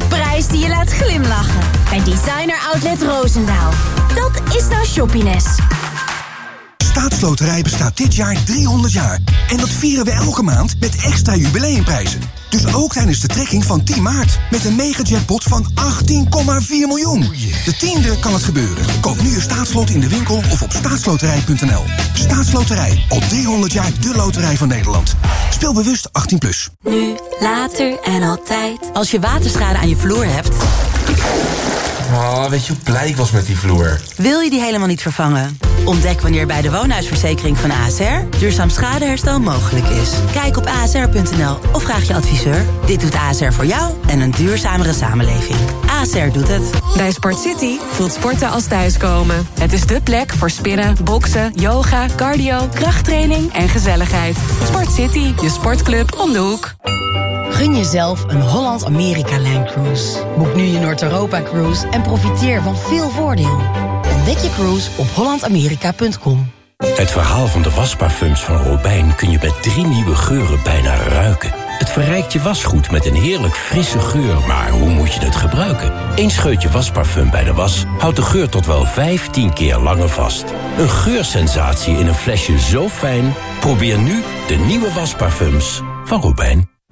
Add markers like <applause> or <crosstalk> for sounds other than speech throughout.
een prijs die je laat glimlachen. Bij Designer Outlet Roosendaal. Dat is nou shoppiness. Staatsloterij bestaat dit jaar 300 jaar. En dat vieren we elke maand met extra jubileumprijzen. Dus ook tijdens de trekking van 10 maart. Met een megajackpot van 18,4 miljoen. De tiende kan het gebeuren. Koop nu een staatslot in de winkel of op staatsloterij.nl. Staatsloterij. Al 300 jaar de loterij van Nederland. Speel bewust 18+. Plus. Nu, later en altijd. Als je waterschade aan je vloer hebt... Oh, weet je hoe blij ik was met die vloer? Wil je die helemaal niet vervangen? Ontdek wanneer bij de woonhuisverzekering van ASR... duurzaam schadeherstel mogelijk is. Kijk op asr.nl of vraag je adviseur. Dit doet ASR voor jou en een duurzamere samenleving. ASR doet het. Bij Sport City voelt sporten als thuiskomen. Het is dé plek voor spinnen, boksen, yoga, cardio, krachttraining en gezelligheid. Sport City, je sportclub om de hoek. Gun jezelf een Holland-Amerika-lijn cruise. Boek nu je Noord-Europa-cruise en profiteer van veel voordeel. Ontdek je cruise op hollandamerika.com. Het verhaal van de wasparfums van Robijn kun je met drie nieuwe geuren bijna ruiken. Het verrijkt je wasgoed met een heerlijk frisse geur, maar hoe moet je het gebruiken? Eén scheutje wasparfum bij de was houdt de geur tot wel 15 keer langer vast. Een geursensatie in een flesje zo fijn? Probeer nu de nieuwe wasparfums van Robijn.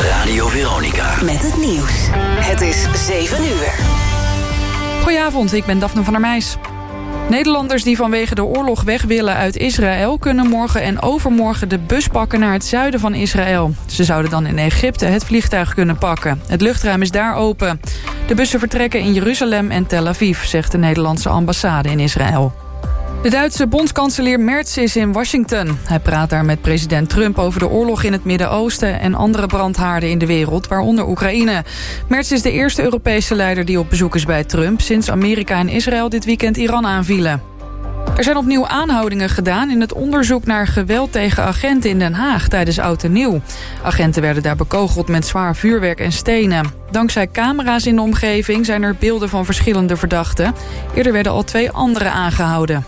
Radio Veronica. Met het nieuws. Het is 7 uur. Goedenavond, ik ben Daphne van der Meijs. Nederlanders die vanwege de oorlog weg willen uit Israël... kunnen morgen en overmorgen de bus pakken naar het zuiden van Israël. Ze zouden dan in Egypte het vliegtuig kunnen pakken. Het luchtruim is daar open. De bussen vertrekken in Jeruzalem en Tel Aviv... zegt de Nederlandse ambassade in Israël. De Duitse bondskanselier Merz is in Washington. Hij praat daar met president Trump over de oorlog in het Midden-Oosten... en andere brandhaarden in de wereld, waaronder Oekraïne. Merz is de eerste Europese leider die op bezoek is bij Trump... sinds Amerika en Israël dit weekend Iran aanvielen. Er zijn opnieuw aanhoudingen gedaan in het onderzoek naar geweld tegen agenten in Den Haag tijdens Oud en Nieuw. Agenten werden daar bekogeld met zwaar vuurwerk en stenen. Dankzij camera's in de omgeving zijn er beelden van verschillende verdachten. Eerder werden al twee anderen aangehouden.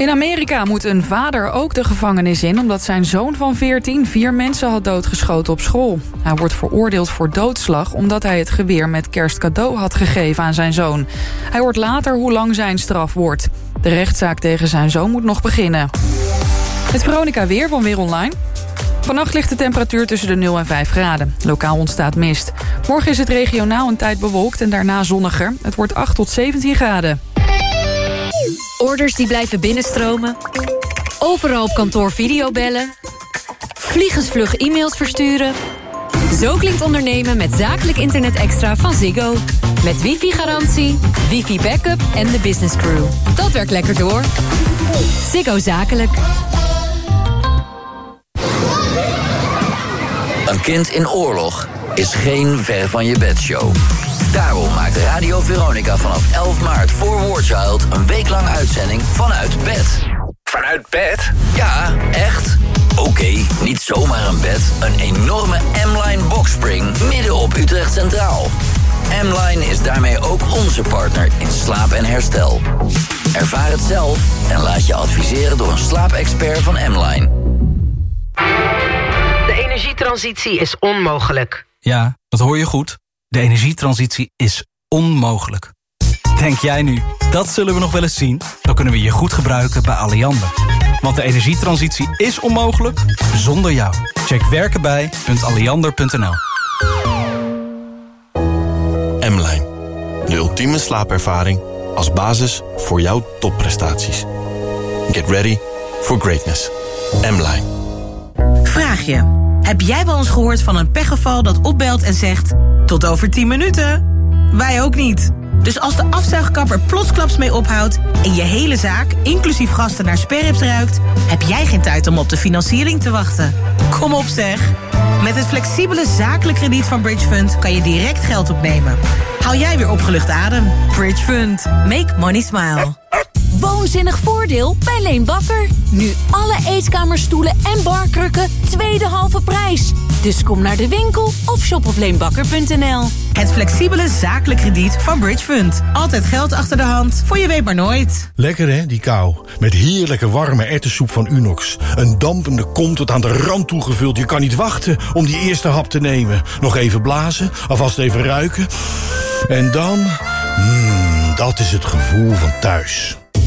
In Amerika moet een vader ook de gevangenis in... omdat zijn zoon van 14 vier mensen had doodgeschoten op school. Hij wordt veroordeeld voor doodslag... omdat hij het geweer met kerstcadeau had gegeven aan zijn zoon. Hij hoort later hoe lang zijn straf wordt. De rechtszaak tegen zijn zoon moet nog beginnen. Het Veronica Weer van Weer Online. Vannacht ligt de temperatuur tussen de 0 en 5 graden. Lokaal ontstaat mist. Morgen is het regionaal een tijd bewolkt en daarna zonniger. Het wordt 8 tot 17 graden. Orders die blijven binnenstromen. Overal op kantoor videobellen. Vliegensvlug e-mails versturen. Zo klinkt ondernemen met zakelijk internet extra van Ziggo. Met wifi-garantie, wifi-backup en de business crew. Dat werkt lekker door. Ziggo Zakelijk. Een kind in oorlog is geen ver van je bedshow. Daarom maakt Radio Veronica vanaf 11 maart voor War Child... een weeklang uitzending vanuit bed. Vanuit bed? Ja, echt. Oké, niet zomaar een bed. Een enorme M-Line boxspring midden op Utrecht Centraal. M-Line is daarmee ook onze partner in slaap en herstel. Ervaar het zelf en laat je adviseren door een slaapexpert van M-Line. De energietransitie is onmogelijk. Ja, dat hoor je goed. De energietransitie is onmogelijk. Denk jij nu, dat zullen we nog wel eens zien? Dan kunnen we je goed gebruiken bij Alliander. Want de energietransitie is onmogelijk zonder jou. Check werkenbij.alliander.nl M-Line. De ultieme slaapervaring als basis voor jouw topprestaties. Get ready for greatness. M-Line. Vraag je. Heb jij wel eens gehoord van een pechgeval dat opbelt en zegt... tot over 10 minuten? Wij ook niet. Dus als de afzuigkapper plotsklaps mee ophoudt... en je hele zaak, inclusief gasten, naar sperrips ruikt... heb jij geen tijd om op de financiering te wachten. Kom op zeg. Met het flexibele zakelijk krediet van Bridge Fund kan je direct geld opnemen. Hou jij weer opgelucht adem? Bridge Fund. Make money smile. Woonzinnig voordeel bij Leen Bakker. Nu alle eetkamerstoelen en barkrukken tweede halve prijs. Dus kom naar de winkel of shop op leenbakker.nl. Het flexibele zakelijk krediet van Bridge Fund. Altijd geld achter de hand, voor je weet maar nooit. Lekker hè, die kou. Met heerlijke warme ertessoep van Unox. Een dampende kom tot aan de rand toegevuld. Je kan niet wachten om die eerste hap te nemen. Nog even blazen, alvast even ruiken. En dan... Mmm, dat is het gevoel van thuis.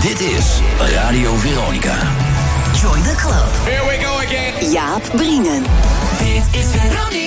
Dit is Radio Veronica. Join the club. Here we go again. Jaap Brienen. Dit is Veronica.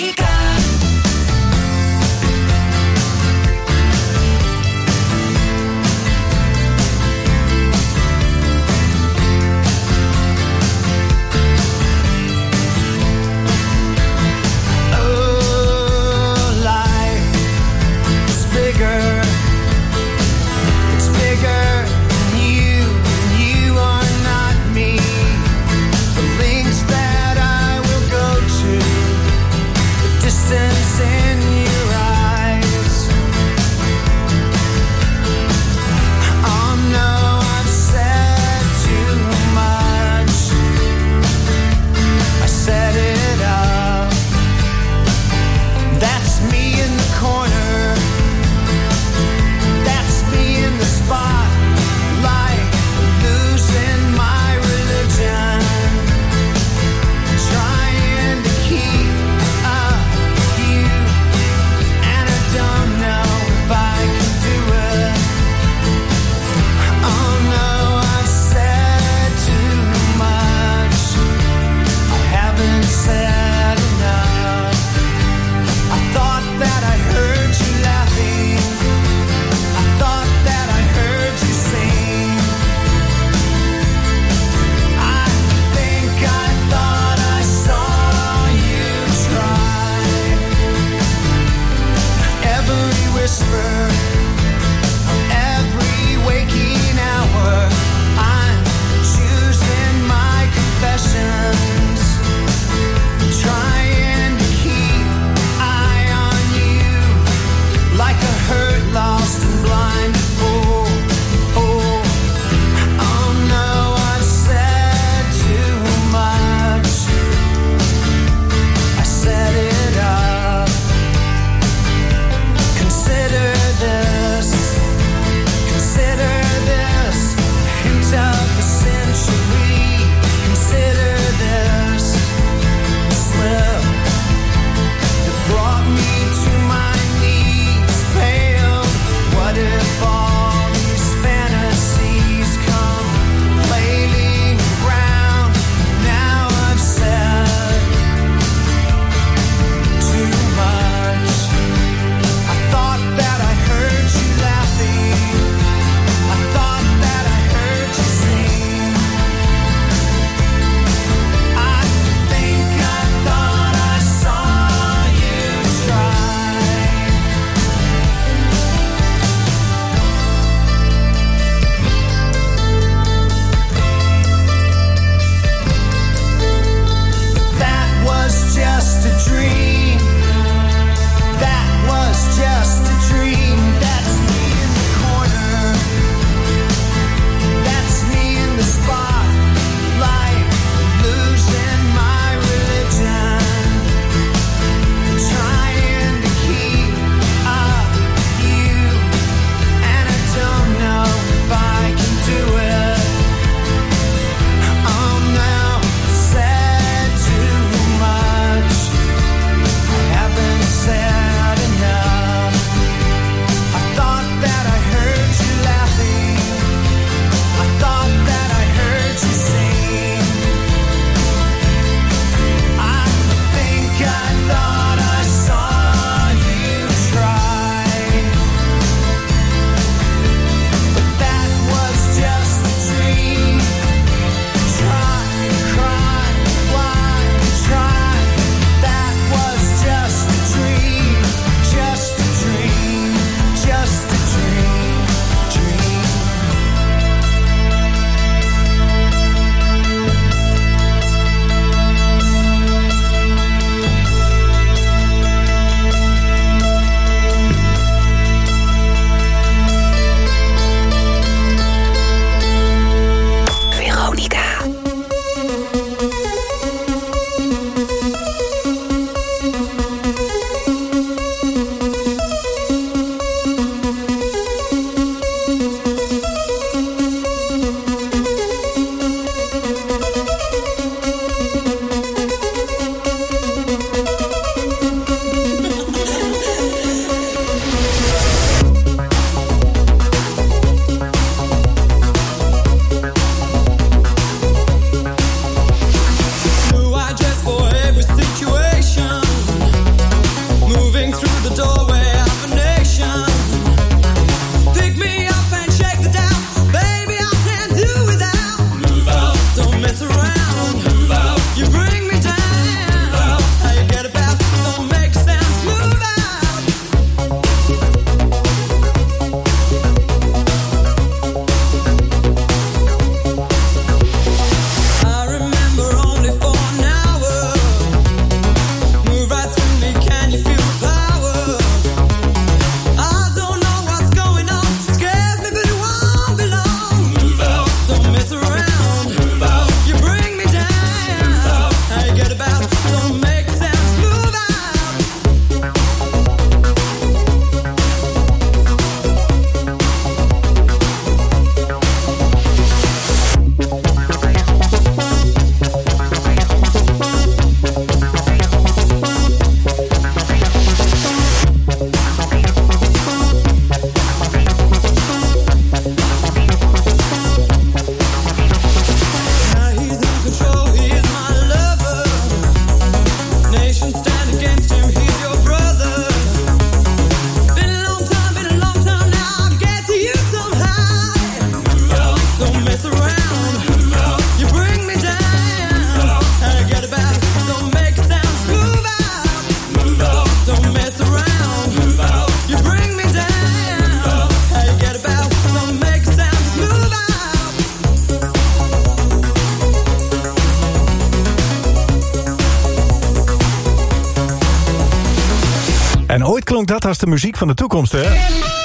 Dat als de muziek van de toekomst, hè?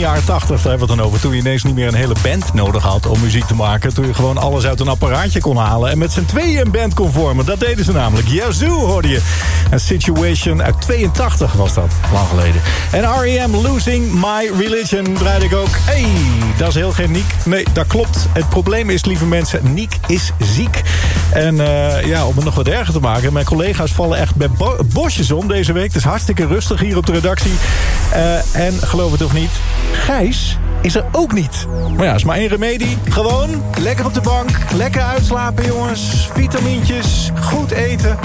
Jaren 80, daar hebben we het dan over... toen je ineens niet meer een hele band nodig had om muziek te maken... toen je gewoon alles uit een apparaatje kon halen... en met z'n tweeën een band kon vormen. Dat deden ze namelijk. Yazoo hoorde je. Een Situation uit 82 was dat, lang geleden. En R.E.M. Losing My Religion draaide ik ook. hey, dat is heel geen Niek. Nee, dat klopt. Het probleem is, lieve mensen, Niek is ziek. En eh, ja, om het nog wat erger te maken... mijn collega's vallen echt bij bo- bosjes om deze week. Het is hartstikke rustig hier op de redactie. Eh, en geloof het of niet, Gijs is er ook niet. Maar ja, is maar één remedie. Gewoon lekker op de bank, lekker uitslapen jongens. Vitamintjes, goed eten.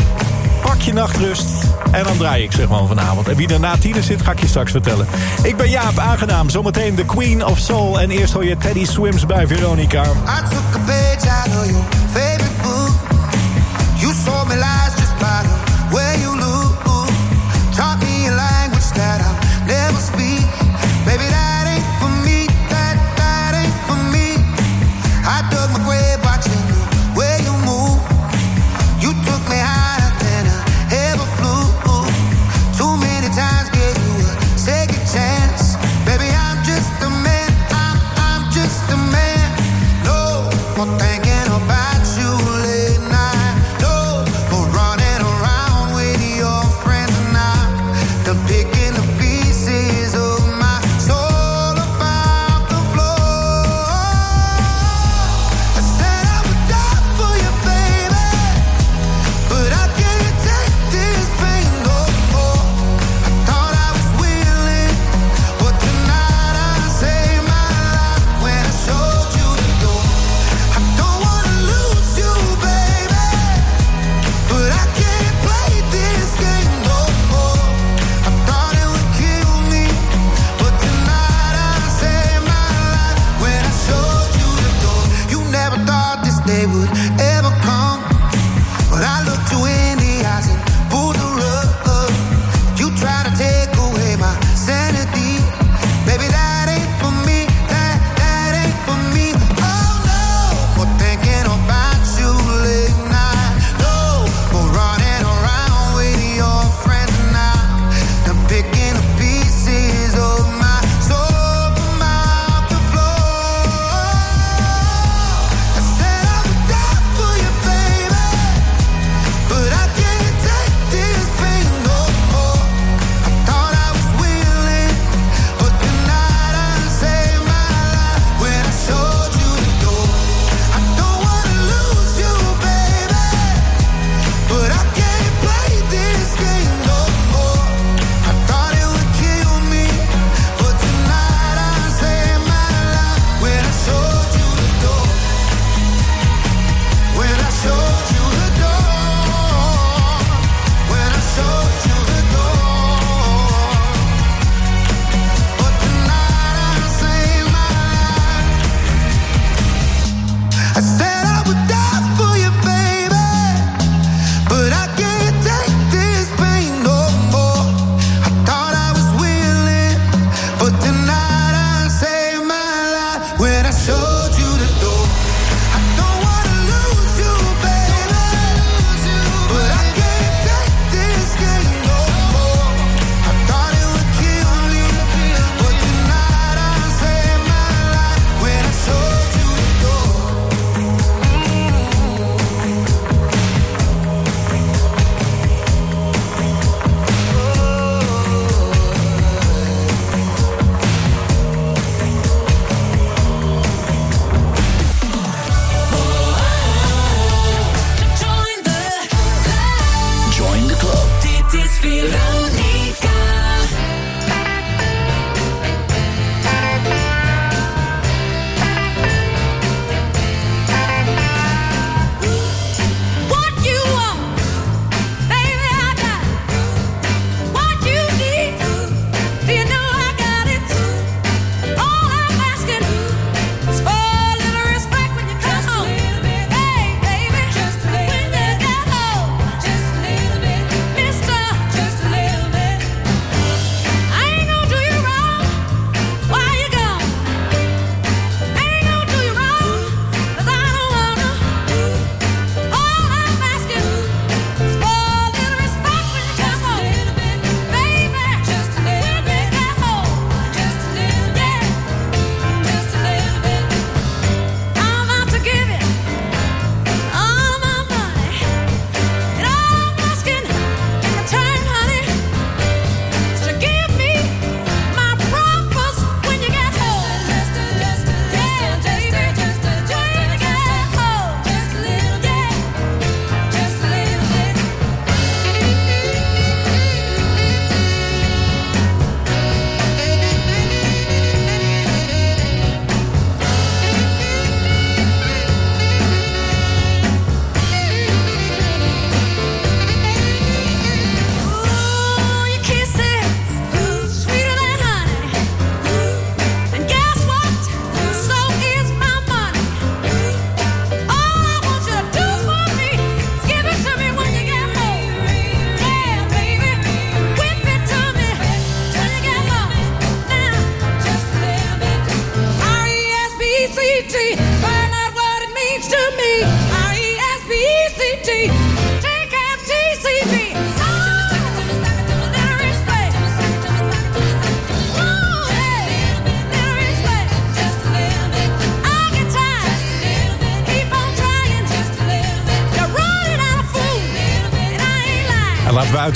Pak je nachtrust. En dan draai ik zeg gewoon vanavond. En wie er na tienen zit, ga ik je straks vertellen. Ik ben Jaap, aangenaam. Zometeen de Queen of Soul. En eerst hoor je Teddy Swims bij Veronica. I took a page out of your favorite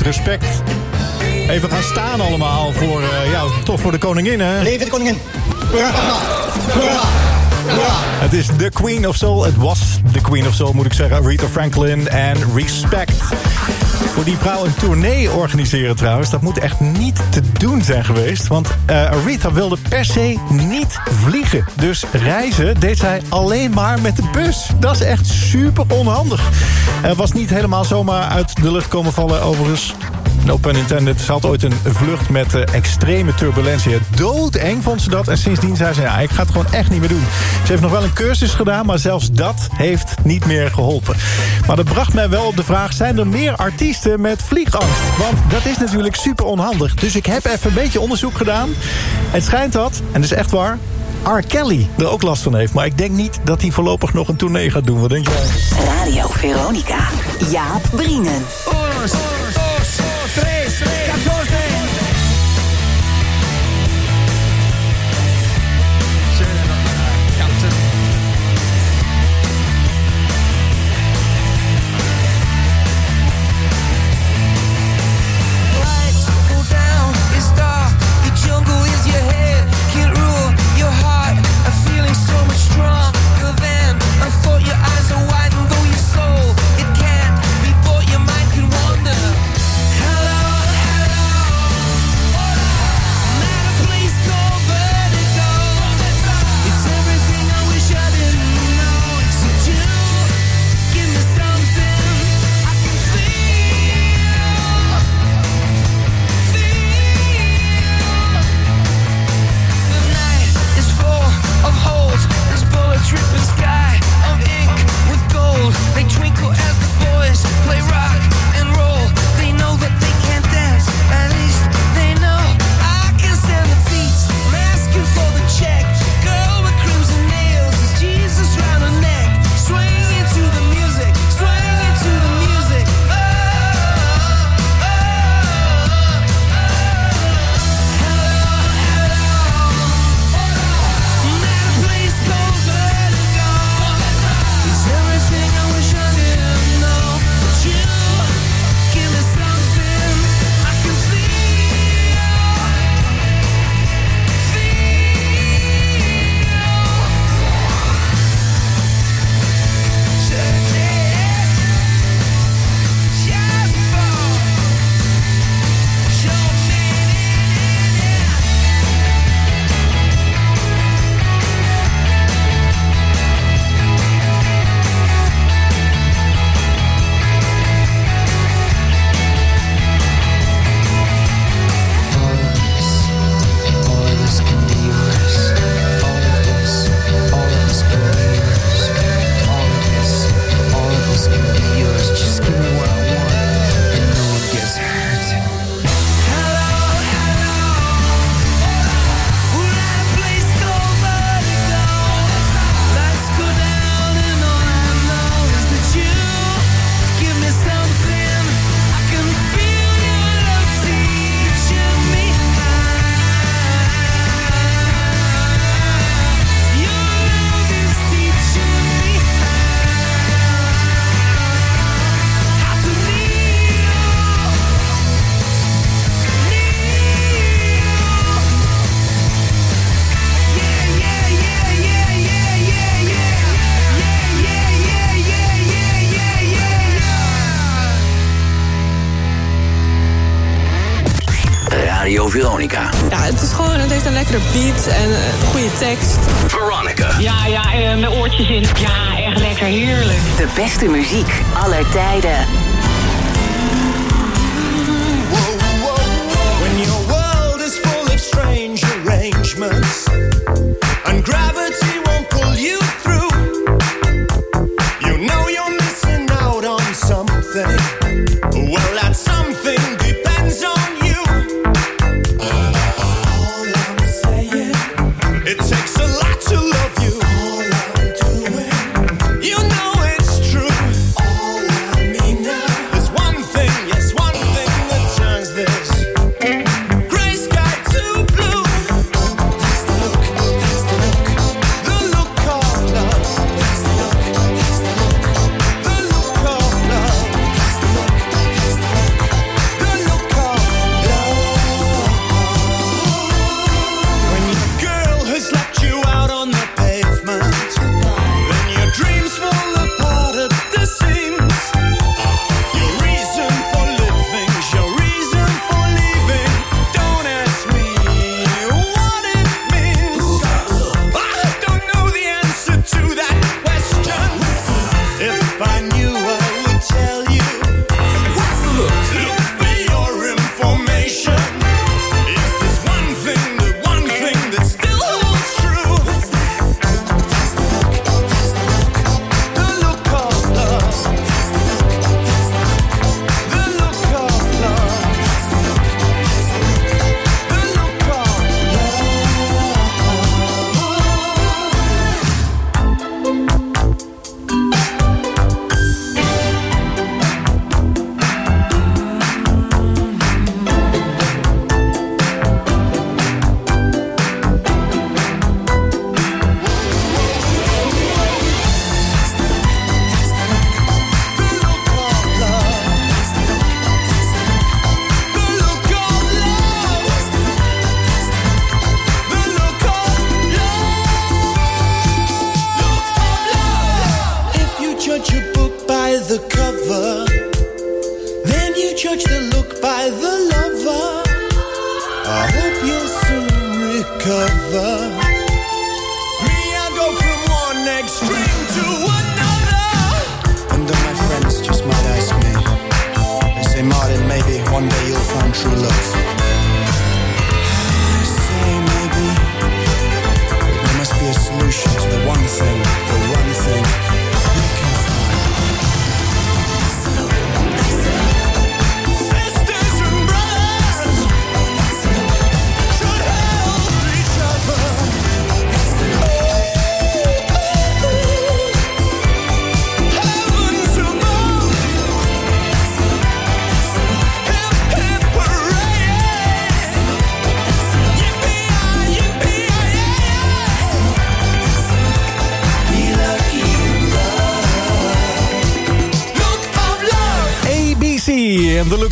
respect even gaan staan allemaal voor, eh, ja, toch voor de koningin, hè? Leven de koningin. Het is The Queen of Soul. Het was The Queen of Soul, moet ik zeggen. Rita Franklin en Respect. Die vrouw een tournee organiseren trouwens... dat moet echt niet te doen zijn geweest. Want eh, Rita wilde per se niet vliegen. Dus reizen deed zij alleen maar met de bus. Dat is echt super onhandig. Er was niet helemaal zomaar uit de lucht komen vallen overigens. No pun intended. Ze had ooit een vlucht met eh, extreme turbulentie. Doodeng vond ze dat. En sindsdien zei ze, ja, ik ga het gewoon echt niet meer doen. Ze heeft nog wel een cursus gedaan, maar zelfs dat heeft niet meer geholpen. Maar dat bracht mij wel op de vraag... zijn er meer artiesten met vliegangst? Want dat is natuurlijk super onhandig. Dus ik heb even een beetje onderzoek gedaan. Het schijnt dat, en dat is echt waar... R. Kelly er ook last van heeft. Maar ik denk niet dat hij voorlopig nog een tournee gaat doen. Wat denk jij? Radio Veronica. Jaap Bringen. Lights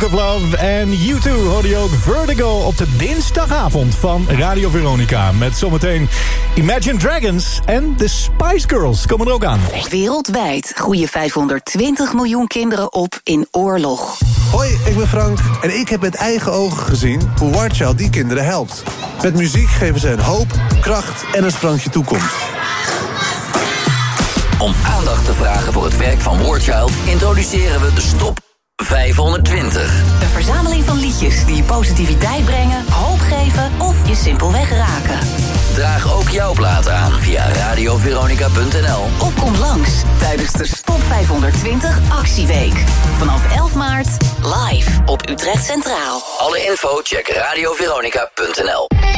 of Love. En U2 hoorde je ook Vertigo op de dinsdagavond van Radio Veronica. Met zometeen Imagine Dragons en The Spice Girls komen er ook aan. Wereldwijd groeien 520 miljoen kinderen op in oorlog. Hoi, ik ben Frank en ik heb met eigen ogen gezien hoe Warchild die kinderen helpt. Met muziek geven ze hen hoop, kracht en een sprankje toekomst. Om aandacht te vragen voor het werk van Warchild... introduceren we de Stop 520. Een verzameling van liedjes die je positiviteit brengen, hoop geven of je simpelweg raken. Draag ook jouw plaat aan via radioveronica.nl. Of kom langs tijdens de Stop 520 Actieweek. Vanaf 11 maart live op Utrecht Centraal. Alle info check radioveronica.nl.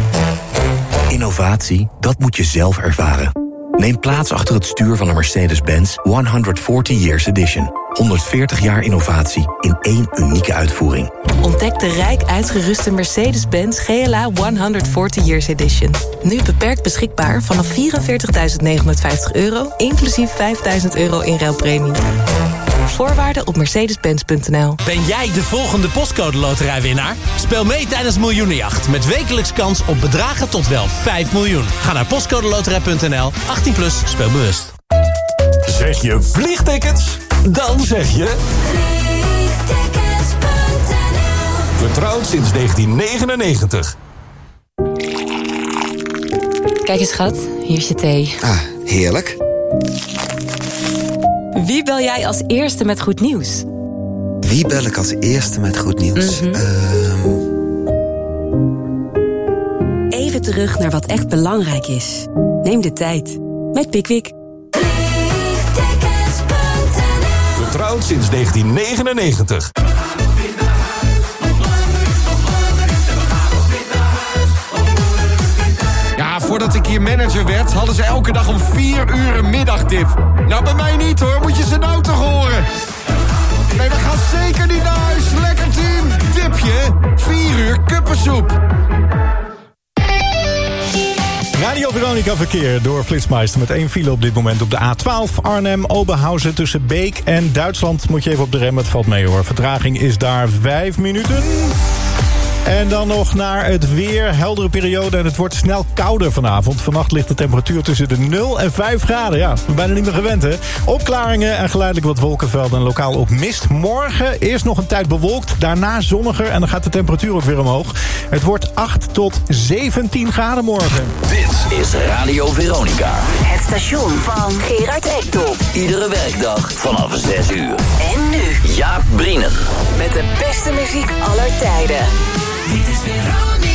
Innovatie, dat moet je zelf ervaren. Neem plaats achter het stuur van een Mercedes-Benz 140 Years Edition. 140 jaar innovatie in één unieke uitvoering. Ontdek de rijk uitgeruste Mercedes-Benz GLA 140 Years Edition. Nu beperkt beschikbaar vanaf 44.950 euro, inclusief 5.000 euro in ruilpremie. Voorwaarden op mercedes-benz.nl. Ben jij de volgende postcode loterijwinnaar? Speel mee tijdens Miljoenenjacht met wekelijks kans op bedragen tot wel 5 miljoen. Ga naar postcodeloterij.nl, 18 plus, speel bewust. Zeg je vliegtickets? Dan zeg je... Vertrouwd sinds 1999. Kijk eens schat, hier is je thee. Ah, heerlijk. Wie bel jij als eerste met goed nieuws? Wie bel ik als eerste met goed nieuws? Mhm. Ehm, Even terug naar wat echt belangrijk is. Neem de tijd. Met Pickwick. Vertrouwd sinds 1999. Voordat ik hier manager werd, hadden ze elke dag om 4 uur een middagdip. Nou, bij mij niet hoor, moet je ze nou toch horen? Nee, dat gaat zeker niet naar huis. Lekker team. Dipje, 4 uur kuppensoep. Radio Veronica verkeer door Flitsmeister met één file op dit moment op de A12 Arnhem-Oberhausen tussen Beek en Duitsland. Moet je even op de rem, het valt mee hoor. Vertraging is daar vijf minuten. En dan nog naar het weer. Heldere periode en het wordt snel kouder vanavond. Vannacht ligt de temperatuur tussen de 0 en 5 graden. Ja, bijna niet meer gewend hè. Opklaringen en geleidelijk wat wolkenvelden en lokaal ook mist. Morgen eerst nog een tijd bewolkt, daarna zonniger en dan gaat de temperatuur ook weer omhoog. Het wordt 8 tot 17 graden morgen. Dit is Radio Veronica. Het station van Gerard Ekdom. Iedere werkdag vanaf 6 uur. En nu Jaap Brienen. met de beste muziek aller tijden. Dit is Veronica.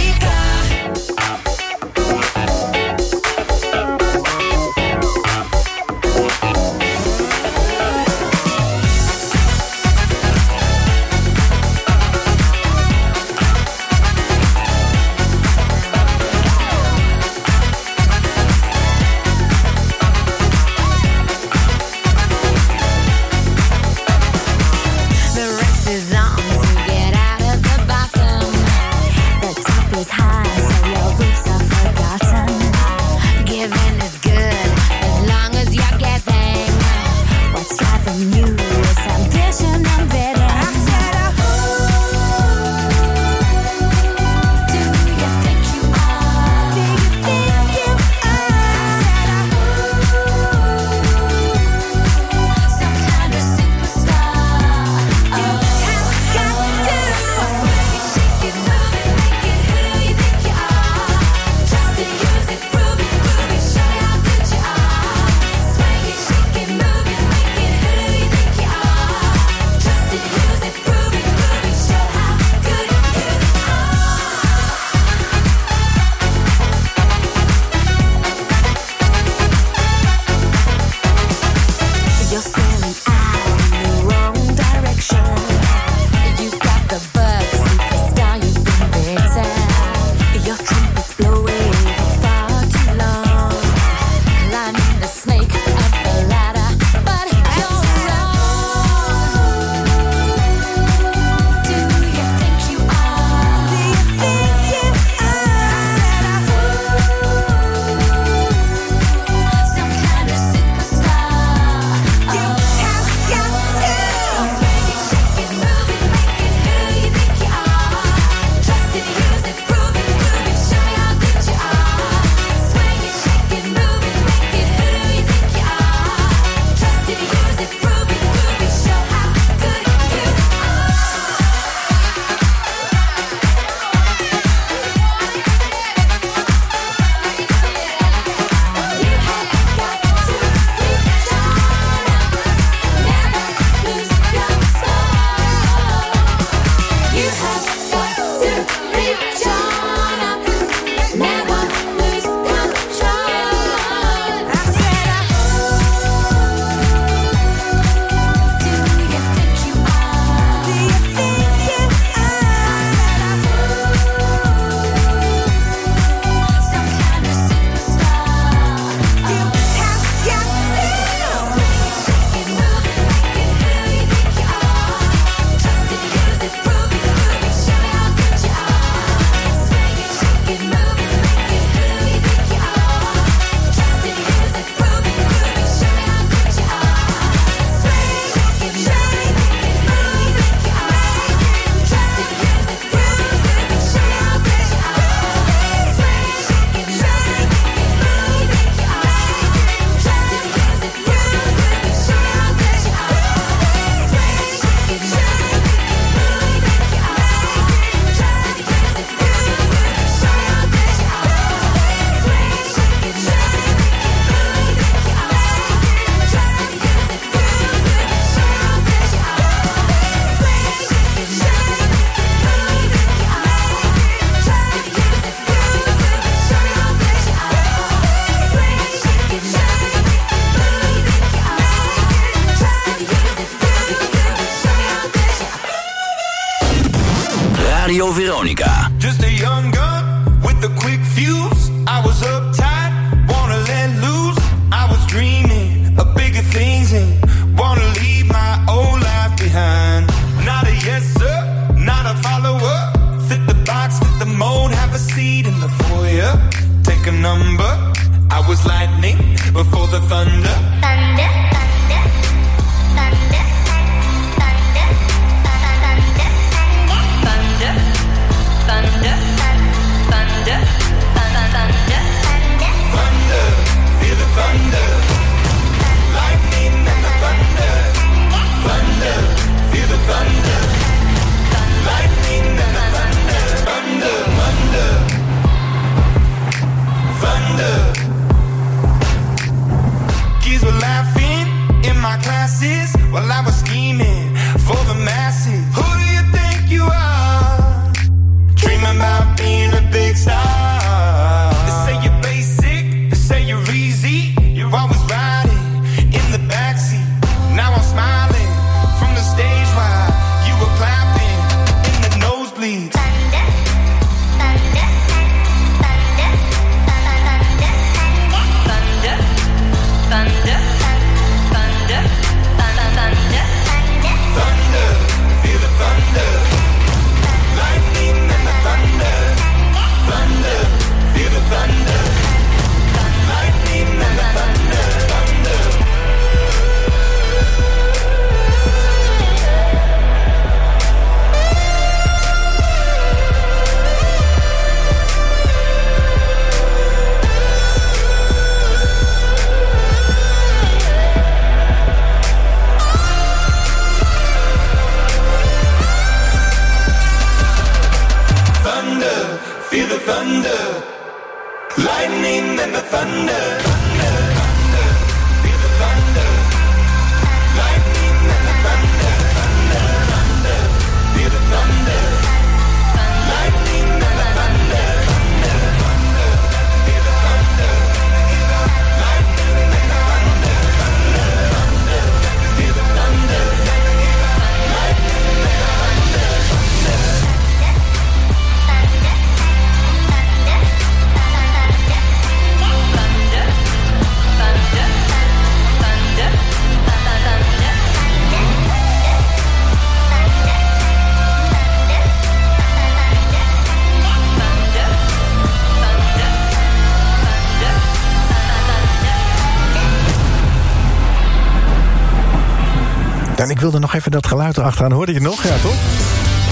Even dat geluid erachteraan. Hoorde je het nog? Ja, toch?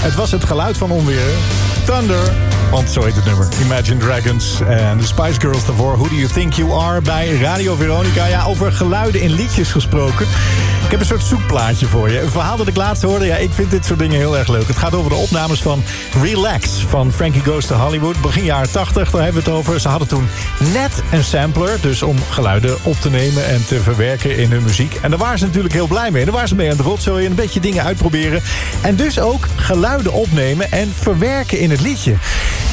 Het was het geluid van onweer. Thunder. Want zo heet het nummer. Imagine Dragons en de Spice Girls daarvoor. Who do you think you are? Bij Radio Veronica. Ja, over geluiden in liedjes gesproken. Heb een soort zoekplaatje voor je. Een verhaal dat ik laatst hoorde. Ja, ik vind dit soort dingen heel erg leuk. Het gaat over de opnames van Relax van Frankie Goes to Hollywood. Begin jaren 80, daar hebben we het over. Ze hadden toen net een sampler. Dus om geluiden op te nemen en te verwerken in hun muziek. En daar waren ze natuurlijk heel blij mee. Daar waren ze mee aan het rotzooien en een beetje dingen uitproberen. En dus ook geluiden opnemen en verwerken in het liedje.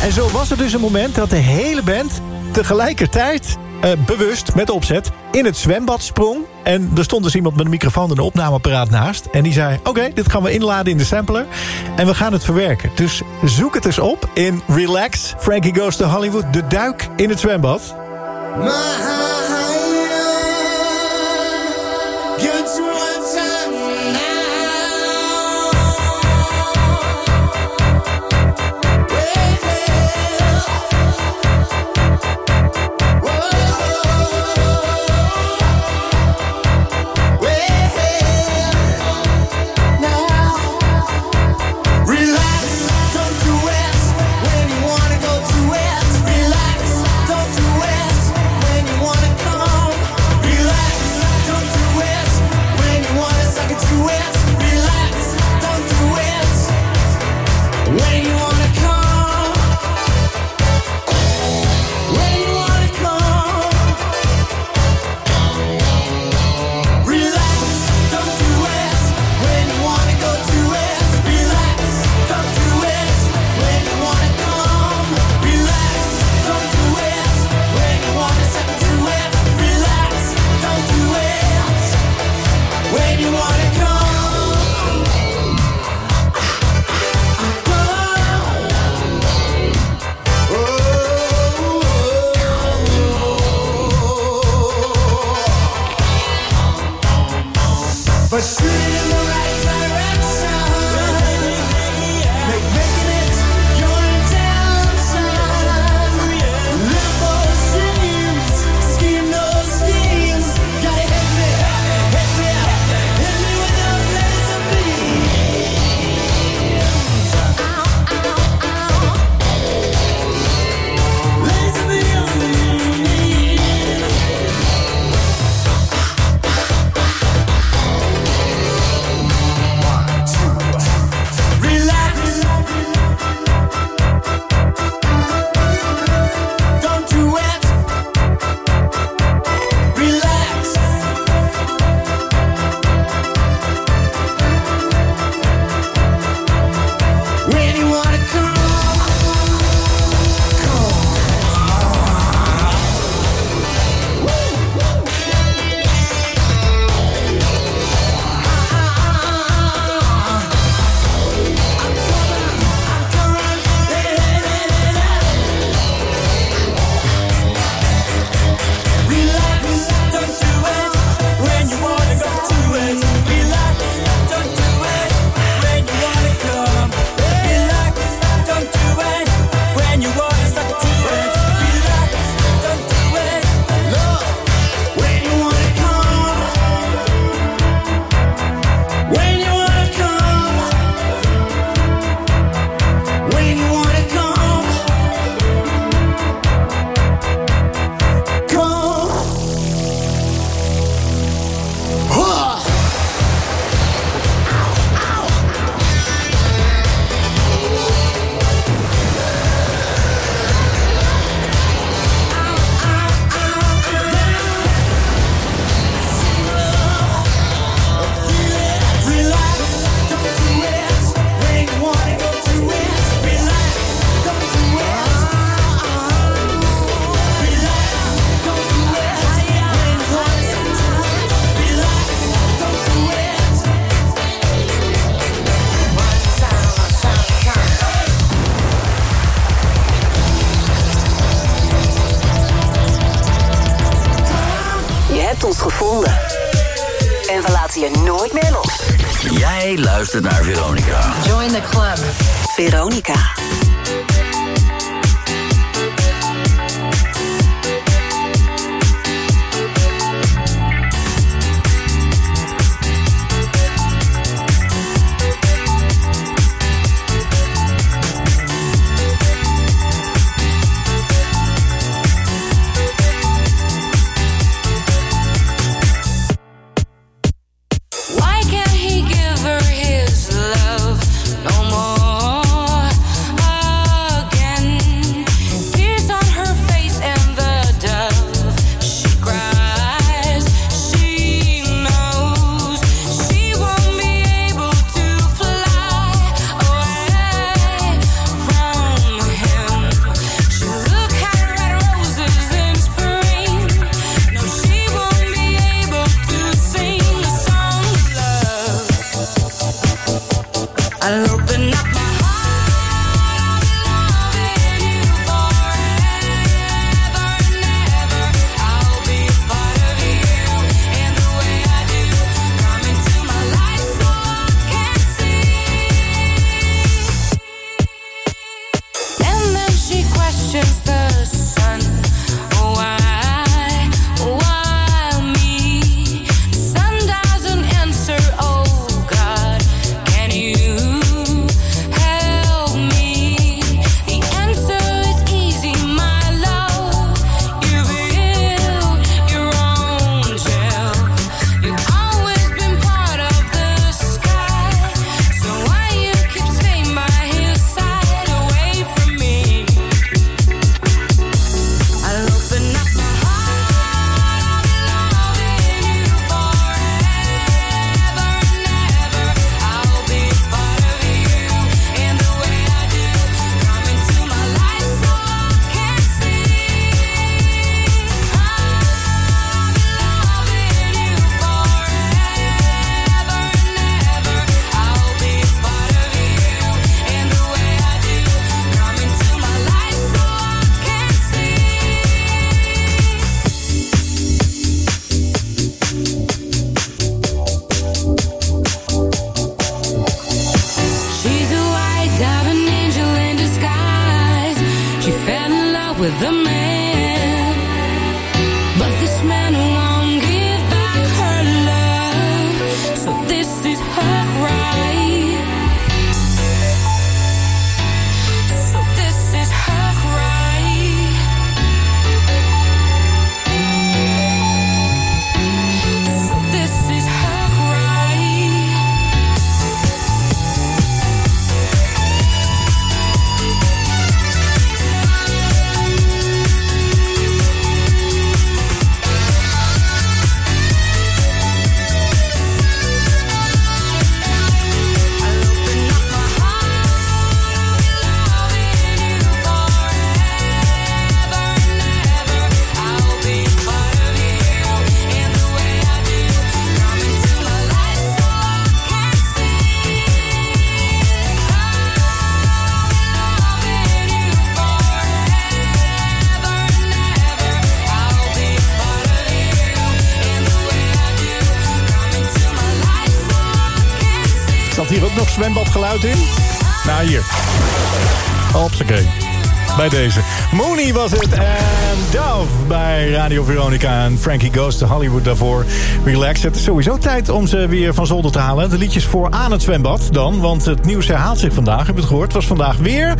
En zo was er dus een moment dat de hele band tegelijkertijd eh, bewust, met opzet, in het zwembad sprong. En er stond dus iemand met een microfoon en een opnameapparaat naast. En die zei, oké, dit gaan we inladen in de sampler. En we gaan het verwerken. Dus zoek het eens op in Relax, Frankie Goes to Hollywood. De duik in het zwembad. bij deze. Mooney was het en Dove bij Radio Veronica. En Frankie Goes to Hollywood daarvoor. Relax. Het is sowieso tijd om ze weer van zolder te halen. De liedjes voor aan het zwembad dan. Want het nieuws herhaalt zich vandaag. Heb het gehoord? Het was vandaag weer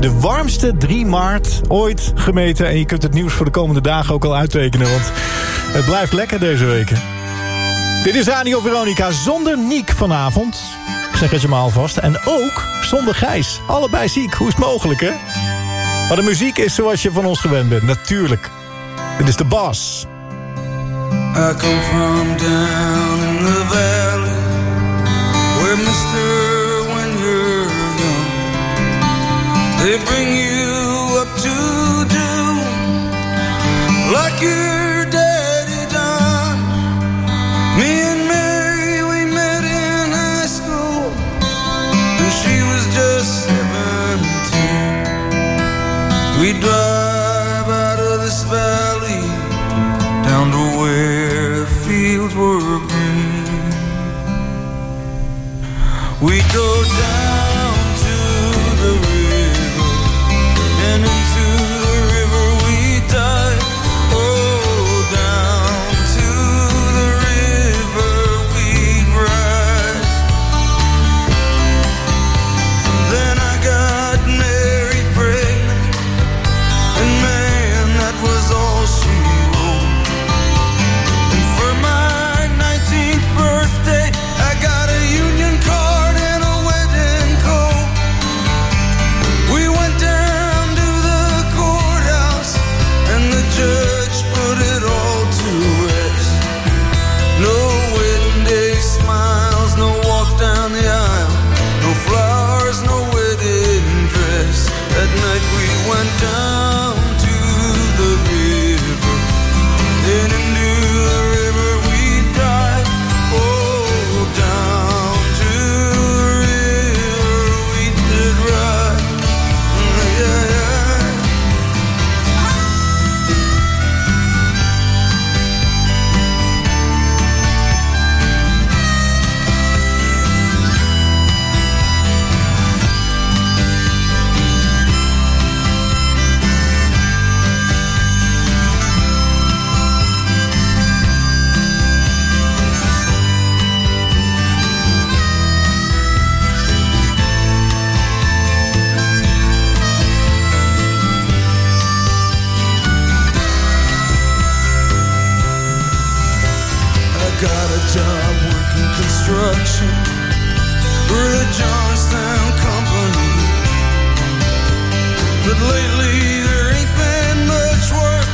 de warmste 3 maart ooit gemeten. En je kunt het nieuws voor de komende dagen ook al uittekenen. Want het blijft lekker deze weken. Dit is Radio Veronica zonder Niek vanavond. Ik zeg het je maar alvast. En ook zonder Gijs. Allebei ziek. Hoe is het mogelijk, hè? Maar de muziek is zoals je van ons gewend bent, natuurlijk. Dit is de Bas. I come from down in the valley Where mister when you're young They bring you up to do Like you job working construction for the Johnstown Company. But lately there ain't been much work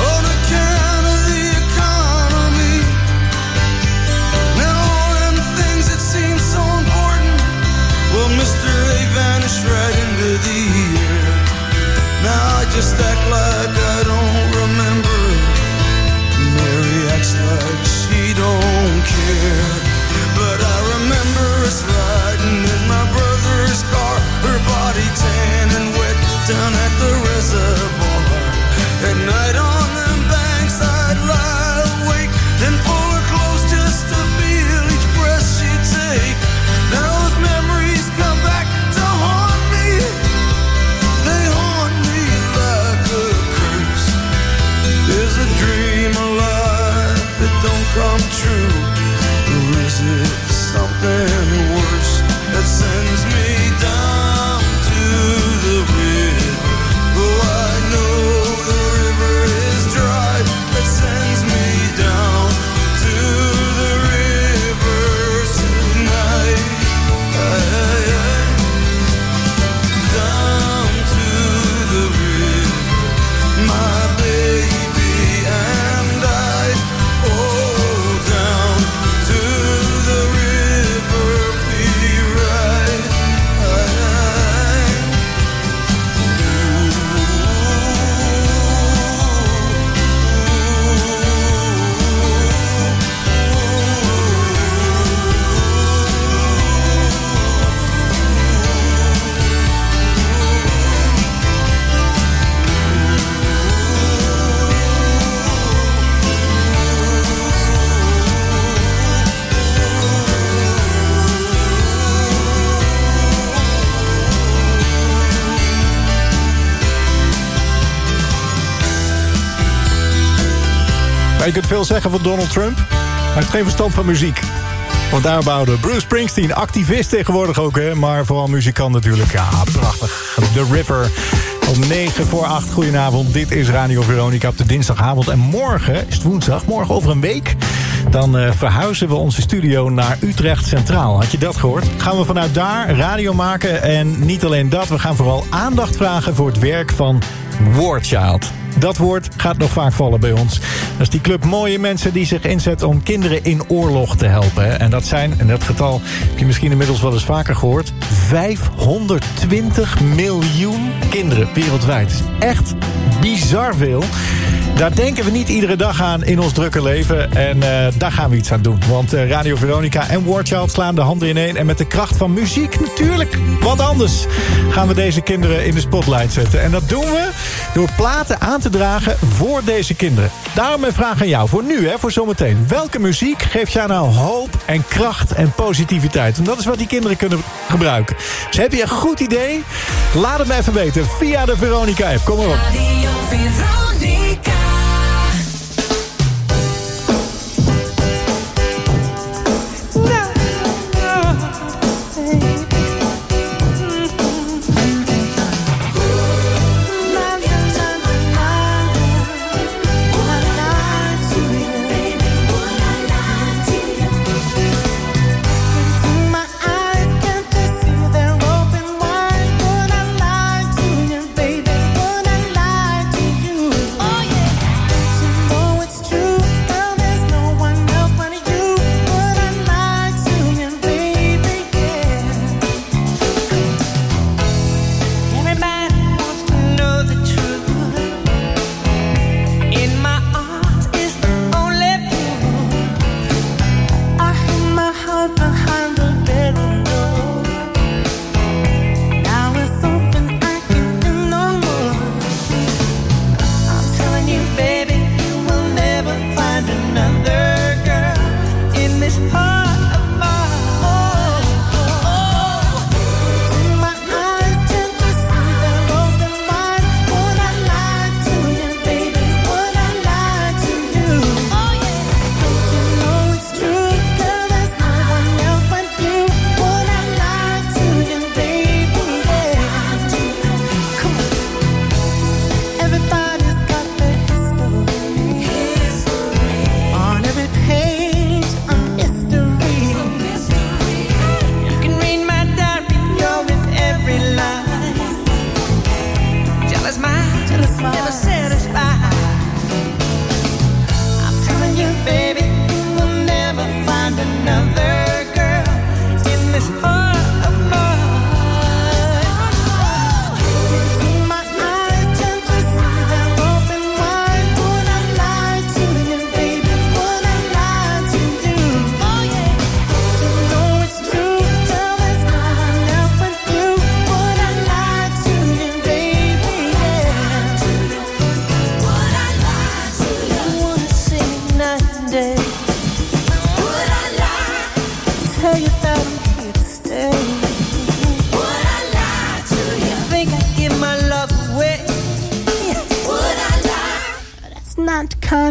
on account of the economy. Now when things that seem so important, well, Mister, they vanished right into the air. Now I just act like je kunt veel zeggen van Donald Trump. Hij heeft geen verstand van muziek. Want daar bouwde Bruce Springsteen, activist tegenwoordig ook, hè, maar vooral muzikant natuurlijk. Ja, prachtig. The River. Om 9 voor 8, goedenavond. Dit is Radio Veronica op de dinsdagavond. En morgen is het woensdag, morgen over een week... dan eh, verhuizen we onze studio naar Utrecht Centraal. Had je dat gehoord? Gaan we vanuit daar radio maken. En niet alleen dat, we gaan vooral aandacht vragen... voor het werk van Warchild. Dat woord gaat nog vaak vallen bij ons. Dat is die club mooie mensen die zich inzet om kinderen in oorlog te helpen. En dat zijn, en dat getal heb je misschien inmiddels wel eens vaker gehoord... 520 miljoen kinderen wereldwijd. Echt bizar veel. Daar denken we niet iedere dag aan in ons drukke leven. En eh, daar gaan we iets aan doen. Want eh, Radio Veronica en Warchild slaan de handen ineen. En met de kracht van muziek natuurlijk. Wat anders gaan we deze kinderen in de spotlight zetten. En dat doen we door platen aan te dragen voor deze kinderen. Daarom mijn vraag aan jou. Voor nu, hè, voor zometeen. Welke muziek geeft jou nou hoop en kracht en positiviteit? En dat is wat die kinderen kunnen gebruiken. Dus heb je een goed idee? Laat het me even weten via de Veronica-app. Kom maar op.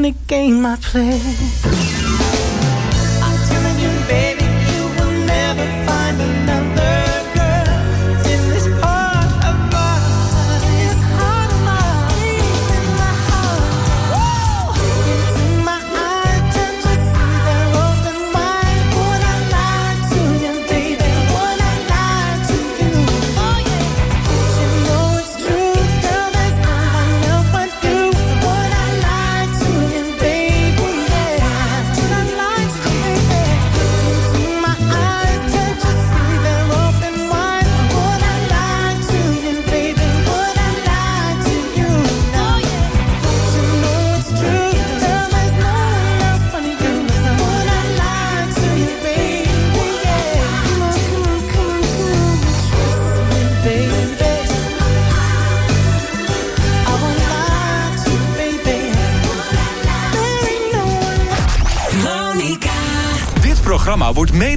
not the kind of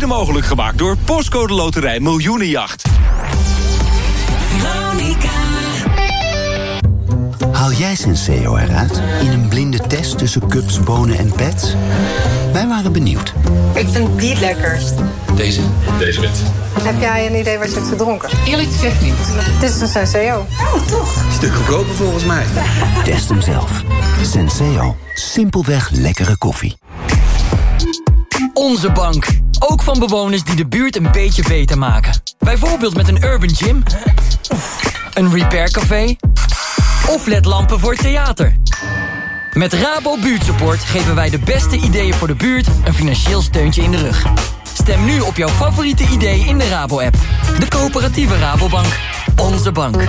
mogelijk gemaakt door Postcode Loterij Miljoenenjacht. Haal jij Senseo eruit in een blinde test tussen cups, bonen en pets? Wij waren benieuwd. Ik vind die het lekkerst. Deze? Deze wit. Heb jij een idee wat je hebt gedronken? Eerlijk gezegd niet. Dit is een Senseo. Oh, toch? Stuk goedkoper volgens mij. <laughs> Test hem zelf. Senseo. Simpelweg lekkere koffie. Onze bank. Ook van bewoners die de buurt een beetje beter maken. Bijvoorbeeld met een urban gym. Een repaircafé. Of ledlampen voor theater. Met Rabo Buurtsupport geven wij de beste ideeën voor de buurt een financieel steuntje in de rug. Stem nu op jouw favoriete idee in de Rabo-app. De coöperatieve Rabobank. Onze bank.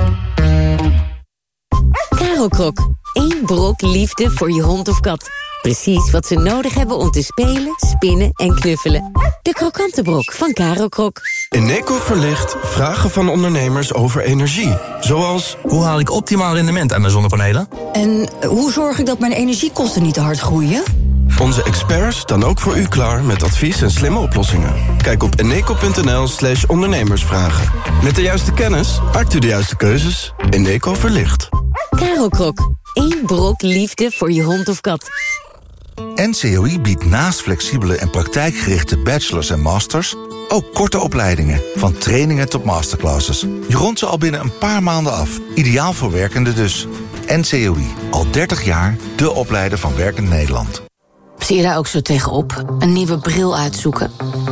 Krok. Eén brok liefde voor je hond of kat. Precies wat ze nodig hebben om te spelen, spinnen en knuffelen. De krokante brok van Krok. Eneco verlicht vragen van ondernemers over energie. Zoals... Hoe haal ik optimaal rendement aan mijn zonnepanelen? En hoe zorg ik dat mijn energiekosten niet te hard groeien? Onze experts staan ook voor u klaar met advies en slimme oplossingen. Kijk op eneco.nl slash ondernemersvragen. Met de juiste kennis maakt u de juiste keuzes. Eneco verlicht. Krok. Eén brok liefde voor je hond of kat. NCOI biedt naast flexibele en praktijkgerichte bachelors en masters... ook korte opleidingen, van trainingen tot masterclasses. Je rondt ze al binnen een paar maanden af. Ideaal voor werkenden dus. NCOI, al 30 jaar de opleider van Werkend Nederland. Zie je daar ook zo tegenop? Een nieuwe bril uitzoeken?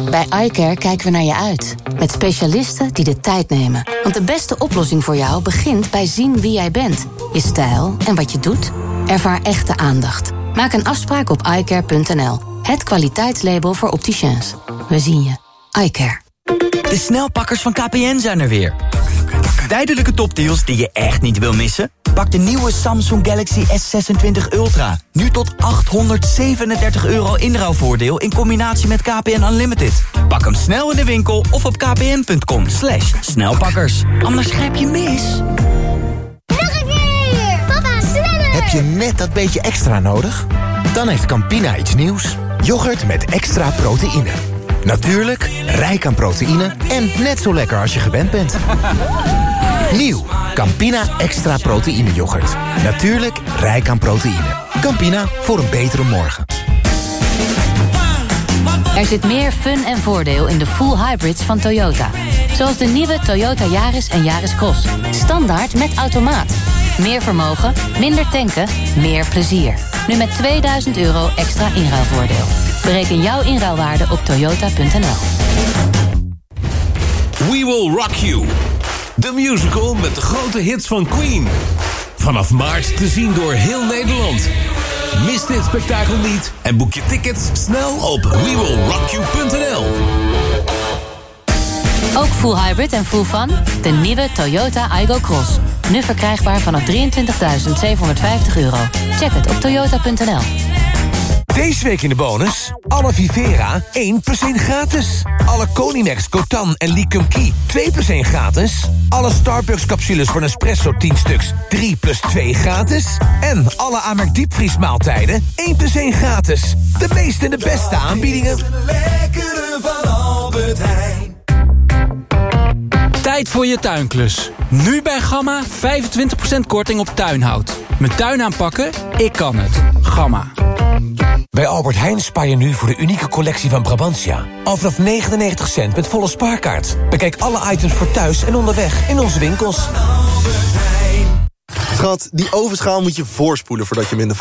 Bij iCare kijken we naar je uit. Met specialisten die de tijd nemen. Want de beste oplossing voor jou begint bij zien wie jij bent. Je stijl en wat je doet. Ervaar echte aandacht. Maak een afspraak op iCare.nl. Het kwaliteitslabel voor opticiens. We zien je. iCare. De snelpakkers van KPN zijn er weer. Tijdelijke topdeals die je echt niet wil missen? Pak de nieuwe Samsung Galaxy S26 Ultra. Nu tot 837 euro inruilvoordeel in combinatie met KPN Unlimited. Pak hem snel in de winkel of op kpn.com. Snelpakkers. Anders grijp je mis. Heb je net dat beetje extra nodig? Dan heeft Campina iets nieuws. Yoghurt met extra proteïne. Natuurlijk, rijk aan proteïne en net zo lekker als je gewend bent. Nieuw, Campina extra proteïne yoghurt. Natuurlijk, rijk aan proteïne. Campina, voor een betere morgen. Er zit meer fun en voordeel in de full hybrids van Toyota. Zoals de nieuwe Toyota Yaris en Yaris Cross. Standaard met automaat. Meer vermogen, minder tanken, meer plezier. Nu met 2000 euro extra inruilvoordeel. Bereken jouw inruilwaarde op toyota.nl. We Will Rock You. De musical met de grote hits van Queen. Vanaf maart te zien door heel Nederland. Mis dit spektakel niet en boek je tickets snel op wewillrockyou.nl. Ook full hybrid en full fun? De nieuwe Toyota Igo Cross. Nu verkrijgbaar vanaf 23.750 euro. Check het op toyota.nl. Deze week in de bonus. Alle Vivera 1 plus 1 gratis. Alle Conimax, Cotan en Licum Key 2 plus 1 gratis. Alle Starbucks capsules voor Nespresso 10 stuks 3 plus 2 gratis. En alle Amerk diepvriesmaaltijden 1 plus 1 gratis. De meeste en de beste aanbiedingen. Lekkere van Albert Heijn. Tijd voor je tuinklus. Nu bij Gamma 25% korting op tuinhout. Mijn tuin aanpakken? Ik kan het. programma. Bij Albert Heijn spaar je nu voor de unieke collectie van Brabantia. Al vanaf 99 cent met volle spaarkaart. Bekijk alle items voor thuis en onderweg in onze winkels. Schat, die ovenschaal moet je voorspoelen voordat je hem in de